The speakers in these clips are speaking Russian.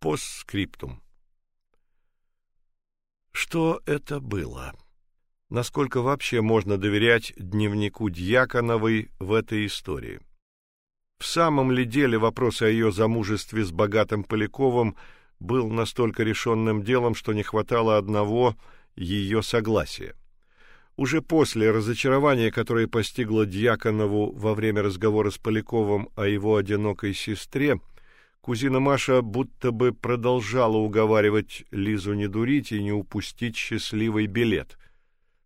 Постскриптум. Что это было? Насколько вообще можно доверять дневнику Дьяконовой в этой истории? В самом ли деле вопрос о ее замужестве с богатым Поляковым был настолько решенным делом, что не хватало одного ее согласия? Уже после разочарования, которое постигло Дьяконову во время разговора с Поляковым о его одинокой сестре, кузина Маша будто бы продолжала уговаривать Лизу не дурить и не упустить счастливый билет.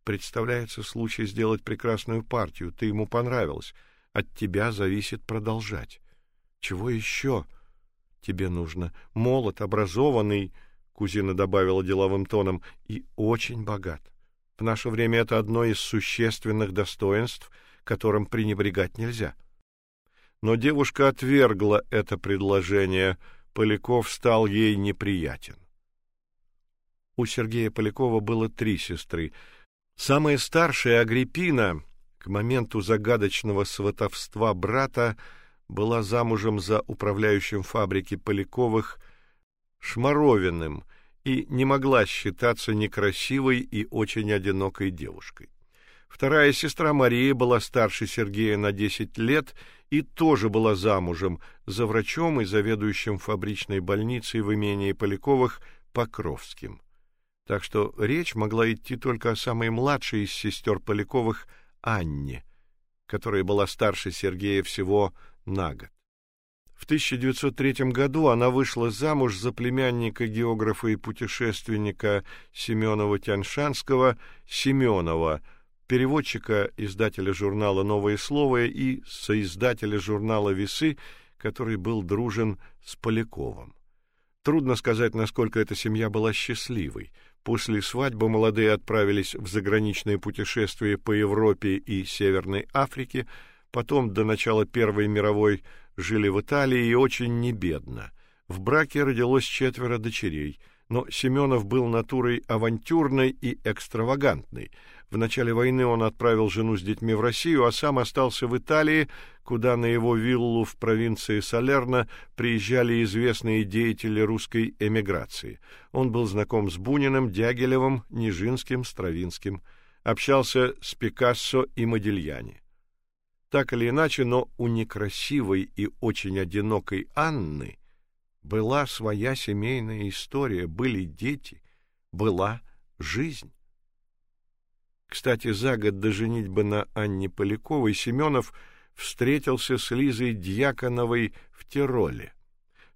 Представляется случай сделать прекрасную партию, ты ему понравилась, от тебя зависит продолжать. Чего еще тебе нужно? Молод, образованный, кузина добавила деловым тоном, и очень богат. В наше время это одно из существенных достоинств, которым пренебрегать нельзя. Но девушка отвергла это предложение. Поляков стал ей неприятен. У Сергея Полякова было три сестры. Самая старшая Агриппина к моменту загадочного сватовства брата была замужем за управляющим фабрики Поляковых Шмаровиным и не могла считаться некрасивой и очень одинокой девушкой. Вторая сестра Мария была старше Сергея на 10 лет и тоже была замужем за врачом и заведующим фабричной больницей в имении Поляковых Покровским. Так что речь могла идти только о самой младшей из сестер Поляковых Анне, которая была старше Сергея всего на год. В 1903 году она вышла замуж за племянника географа и путешественника Семенова Тяньшанского Семенова, переводчика, издателя журнала Новое слово и соиздателя журнала Весы, который был дружен с Поляковым. Трудно сказать, насколько эта семья была счастливой. После свадьбы молодые отправились в заграничное путешествие по Европе и Северной Африке, потом до начала Первой мировой жили в Италии и очень небедно. В браке родилось четверо дочерей, но Семенов был натурой авантюрной и экстравагантной. В начале войны он отправил жену с детьми в Россию, а сам остался в Италии, куда на его виллу в провинции Салерно приезжали известные деятели русской эмиграции. Он был знаком с Буниным, Дягилевым, Нижинским, Стравинским, общался с Пикассо и Модильяни. Так или иначе, но у некрасивой и очень одинокой Анны была своя семейная история, были дети, была жизнь. Кстати, за год до женитьбы на Анне Поляковой Семенов встретился с Лизой Дьяконовой в Тироле.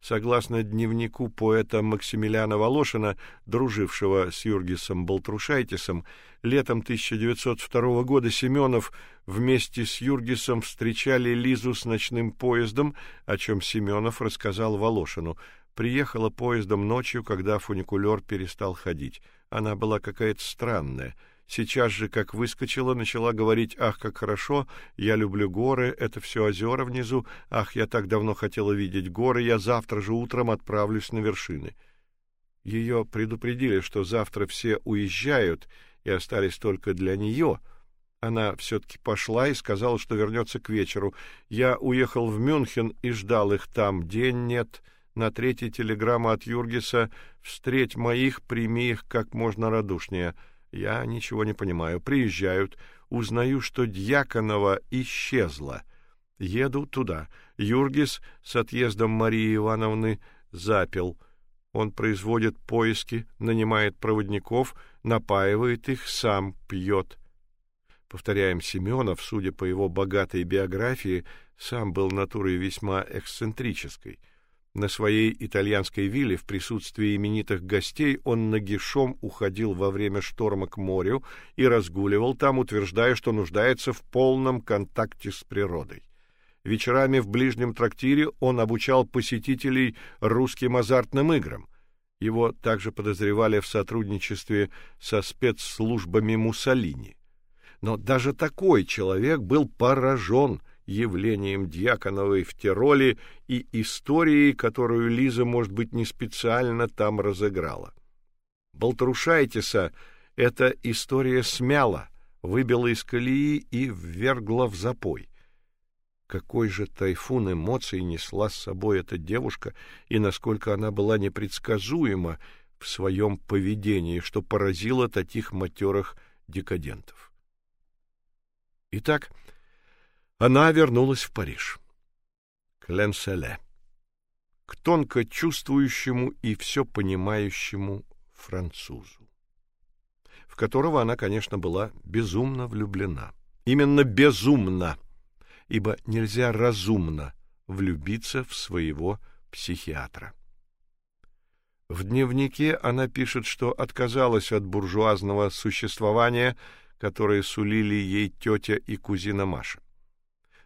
Согласно дневнику поэта Максимилиана Волошина, дружившего с Юргисом Балтрушайтисом, летом 1902 года Семенов вместе с Юргисом встречали Лизу с ночным поездом, о чем Семенов рассказал Волошину. Приехала поездом ночью, когда фуникулер перестал ходить. Она была какая-то странная. Сейчас же, как выскочила, начала говорить: "Ах, как хорошо! Я люблю горы, это все озера внизу. Ах, я так давно хотела видеть горы, я завтра же утром отправлюсь на вершины". Ее предупредили, что завтра все уезжают и остались только для нее. Она все таки пошла и сказала, что вернется к вечеру. Я уехал в Мюнхен и ждал их там. День нет. На третьей телеграмма от Юргиса: "Встреть моих, прими их как можно радушнее". Я ничего не понимаю. Приезжают, узнаю, что Дьяконова исчезла. Еду туда. Юргис с отъездом Марии Ивановны запил. Он производит поиски, нанимает проводников, напаивает их, сам пьет. Повторяем, Семенов, судя по его богатой биографии, сам был натурой весьма эксцентрической. На своей итальянской вилле в присутствии именитых гостей он нагишом уходил во время шторма к морю и разгуливал там, утверждая, что нуждается в полном контакте с природой. Вечерами в ближнем трактире он обучал посетителей русским азартным играм. Его также подозревали в сотрудничестве со спецслужбами Муссолини. Но даже такой человек был поражен явлением Дьяконовой в Тироле и историей, которую Лиза, может быть, не специально там разыграла. Болтрушайтиса эта история смяла, выбила из колеи и ввергла в запой. Какой же тайфун эмоций несла с собой эта девушка и насколько она была непредсказуема в своем поведении, что поразило таких матерых декадентов. Итак, она вернулась в Париж. К Ленселе. К тонко чувствующему и все понимающему французу, в которого она, конечно, была безумно влюблена. Именно безумно, ибо нельзя разумно влюбиться в своего психиатра. В дневнике она пишет, что отказалась от буржуазного существования, которое сулили ей тетя и кузина Маша.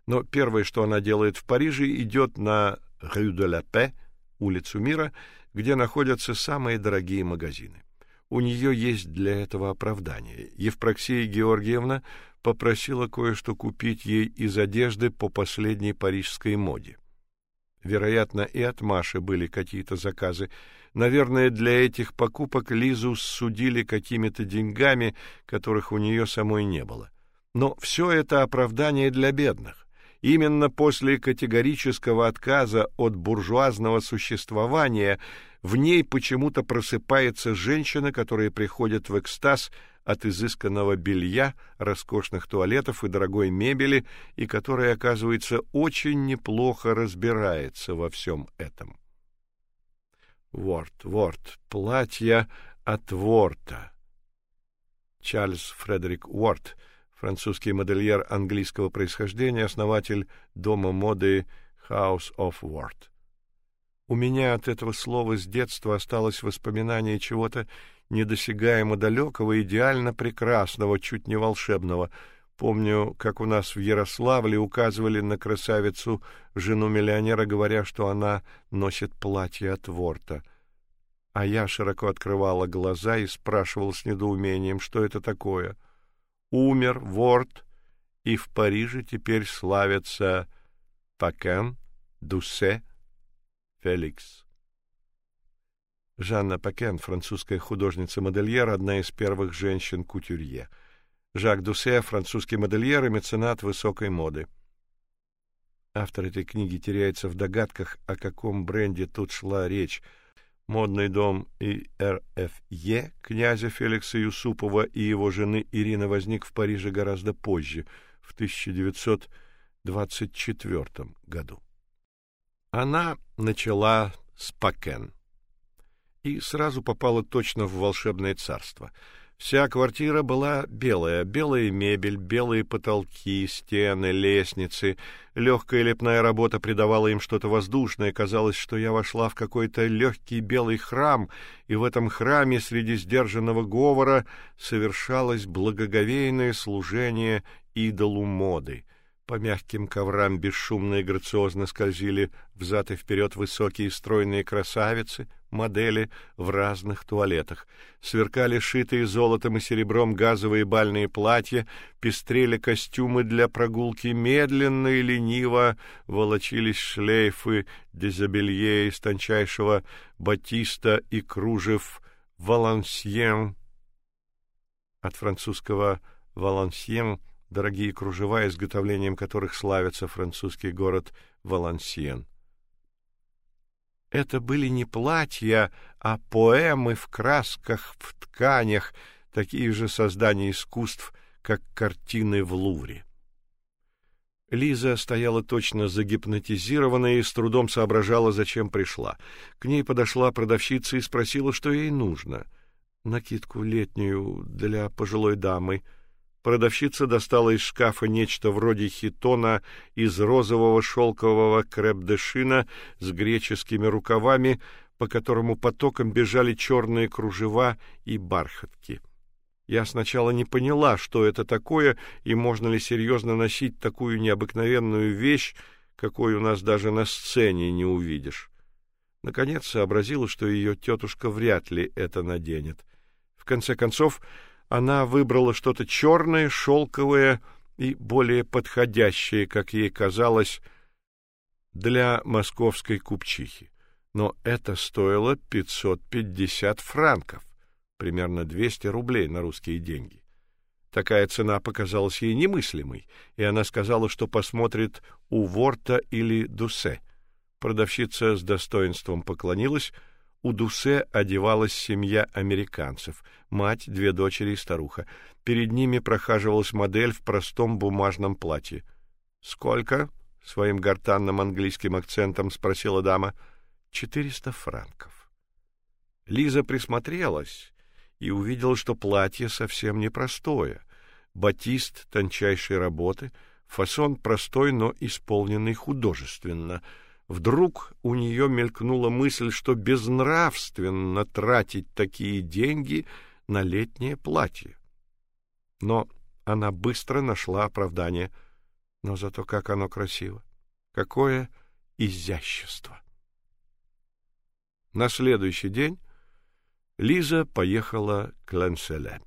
Но первое, что она делает в Париже, идет на Rue de la Paix, улицу Мира, где находятся самые дорогие магазины. У нее есть для этого оправдание. Евпроксия Георгиевна попросила кое-что купить ей из одежды по последней парижской моде. Вероятно, и от Маши были какие-то заказы. Наверное, для этих покупок Лизу судили какими-то деньгами, которых у нее самой не было. Но все это оправдание для бедных. Именно после категорического отказа от буржуазного существования в ней почему-то просыпается женщина, которая приходит в экстаз от изысканного белья, роскошных туалетов и дорогой мебели, и которая, оказывается, очень неплохо разбирается во всем этом. Ворт, Ворт, платье от Ворта. Чарльз Фредерик Уорт, французский модельер английского происхождения, основатель дома моды House of Ward. У меня от этого слова с детства осталось воспоминание чего-то недосягаемо далекого, идеально прекрасного, чуть не волшебного. Помню, как у нас в Ярославле указывали на красавицу, жену миллионера, говоря, что она носит платье от Ворта. А я широко открывала глаза и спрашивал с недоумением, что это такое. Умер Ворт, и в Париже теперь славятся Пакен, Дуссе, Феликс. Жанна Пакен, французская художница-модельер, одна из первых женщин-кутюрье. Жак Дуссе, французский модельер и меценат высокой моды. Автор этой книги теряется в догадках, о каком бренде тут шла речь. Модный дом ИРФЕ князя Феликса Юсупова и его жены Ирины возник в Париже гораздо позже, в 1924 году. Она начала с Пакен и сразу попала точно в волшебное царство. Вся квартира была белая, белая мебель, белые потолки, стены, лестницы. Легкая лепная работа придавала им что-то воздушное. Казалось, что я вошла в какой-то легкий белый храм, и в этом храме среди сдержанного говора совершалось благоговейное служение идолу моды. По мягким коврам бесшумно и грациозно скользили взад и вперед высокие стройные красавицы, модели в разных туалетах. Сверкали шитые золотом и серебром газовые бальные платья, пестрели костюмы для прогулки, медленно и лениво волочились шлейфы дезобелье из тончайшего батиста и кружев валансьен от французского валансьен дорогие кружева, изготовлением которых славится французский город Валансиен. Это были не платья, а поэмы в красках, в тканях, такие же создания искусств, как картины в Лувре. Лиза стояла точно загипнотизированная и с трудом соображала, зачем пришла. К ней подошла продавщица и спросила, что ей нужно. Накидку летнюю для пожилой дамы — Продавщица достала из шкафа нечто вроде хитона из розового шелкового креп-де-шина с греческими рукавами, по которому потоком бежали черные кружева и бархатки. Я сначала не поняла, что это такое и можно ли серьезно носить такую необыкновенную вещь, какой у нас даже на сцене не увидишь. Наконец сообразила, что ее тетушка вряд ли это наденет. В конце концов, она выбрала что-то черное, шелковое и более подходящее, как ей казалось, для московской купчихи. Но это стоило 550 франков, примерно 200 рублей на русские деньги. Такая цена показалась ей немыслимой, и она сказала, что посмотрит у Ворта или Дусе. Продавщица с достоинством поклонилась. У Дусе одевалась семья американцев: мать, две дочери и старуха. Перед ними прохаживалась модель в простом бумажном платье. "Сколько?" своим гортанным английским акцентом спросила дама. «Четыреста франков. Лиза присмотрелась и увидела, что платье совсем непростое. Батист тончайшей работы, фасон простой, но исполненный художественно. Вдруг у нее мелькнула мысль, что безнравственно тратить такие деньги на летнее платье. Но она быстро нашла оправдание. Но зато как оно красиво! Какое изящество! На следующий день Лиза поехала к Ленселе.